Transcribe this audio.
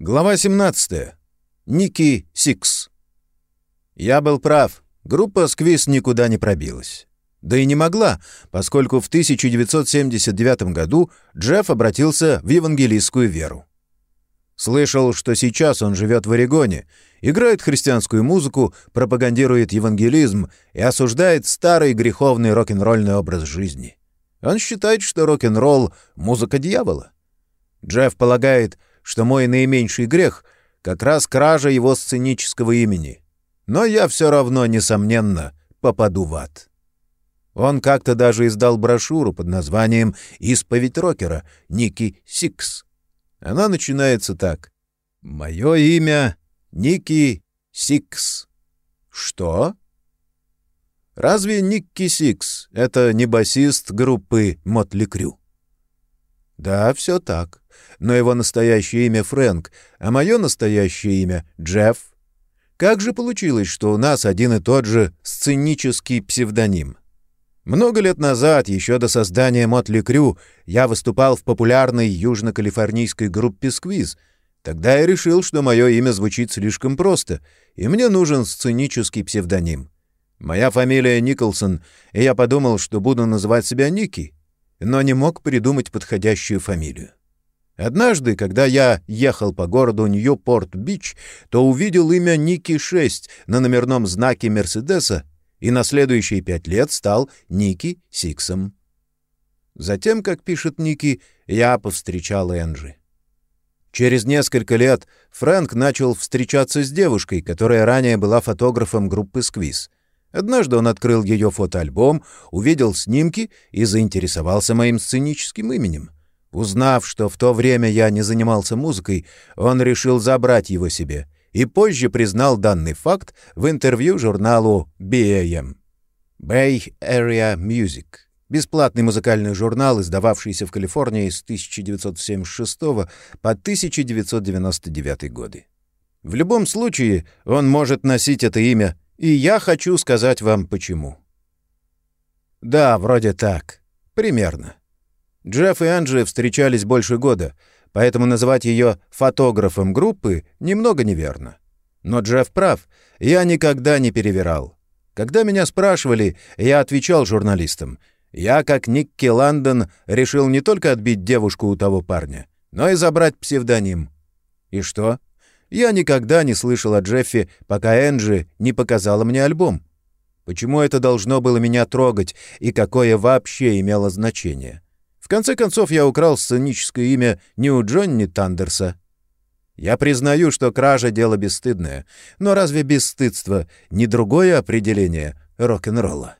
Глава 17. Ники Сикс. Я был прав. Группа «Squeeze» никуда не пробилась. Да и не могла, поскольку в 1979 году Джефф обратился в евангелистскую веру. Слышал, что сейчас он живет в Орегоне, играет христианскую музыку, пропагандирует евангелизм и осуждает старый греховный рок-н-ролльный образ жизни. Он считает, что рок-н-ролл — музыка дьявола. Джефф полагает, что мой наименьший грех — как раз кража его сценического имени. Но я все равно, несомненно, попаду в ад. Он как-то даже издал брошюру под названием «Исповедь рокера» Ники Сикс. Она начинается так. «Мое имя Ники Сикс». «Что?» Разве Никки Сикс — это не басист группы Mötley Crüe? Да, все так но его настоящее имя Фрэнк, а мое настоящее имя Джефф. Как же получилось, что у нас один и тот же сценический псевдоним? Много лет назад, еще до создания Мотли Крю, я выступал в популярной южно-калифорнийской группе «Сквиз». Тогда я решил, что мое имя звучит слишком просто, и мне нужен сценический псевдоним. Моя фамилия Николсон, и я подумал, что буду называть себя Ники, но не мог придумать подходящую фамилию. Однажды, когда я ехал по городу Ньюпорт-Бич, то увидел имя Ники-6 на номерном знаке Мерседеса и на следующие пять лет стал Ники Сиксом. Затем, как пишет Ники, я повстречал Энджи. Через несколько лет Фрэнк начал встречаться с девушкой, которая ранее была фотографом группы «Squeeze». Однажды он открыл ее фотоальбом, увидел снимки и заинтересовался моим сценическим именем — Узнав, что в то время я не занимался музыкой, он решил забрать его себе и позже признал данный факт в интервью журналу BAM. Bay Area Music. Бесплатный музыкальный журнал, издававшийся в Калифорнии с 1976 по 1999 годы. В любом случае, он может носить это имя, и я хочу сказать вам почему. Да, вроде так. Примерно. Джефф и Анджи встречались больше года, поэтому называть ее фотографом группы немного неверно. Но Джефф прав, я никогда не перевирал. Когда меня спрашивали, я отвечал журналистам. Я, как Никки Ландон, решил не только отбить девушку у того парня, но и забрать псевдоним. И что? Я никогда не слышал о Джеффе, пока Энджи не показала мне альбом. Почему это должно было меня трогать и какое вообще имело значение? — в конце концов, я украл сценическое имя не у Джонни Тандерса. Я признаю, что кража — дело бесстыдное, но разве бесстыдство не другое определение рок-н-ролла?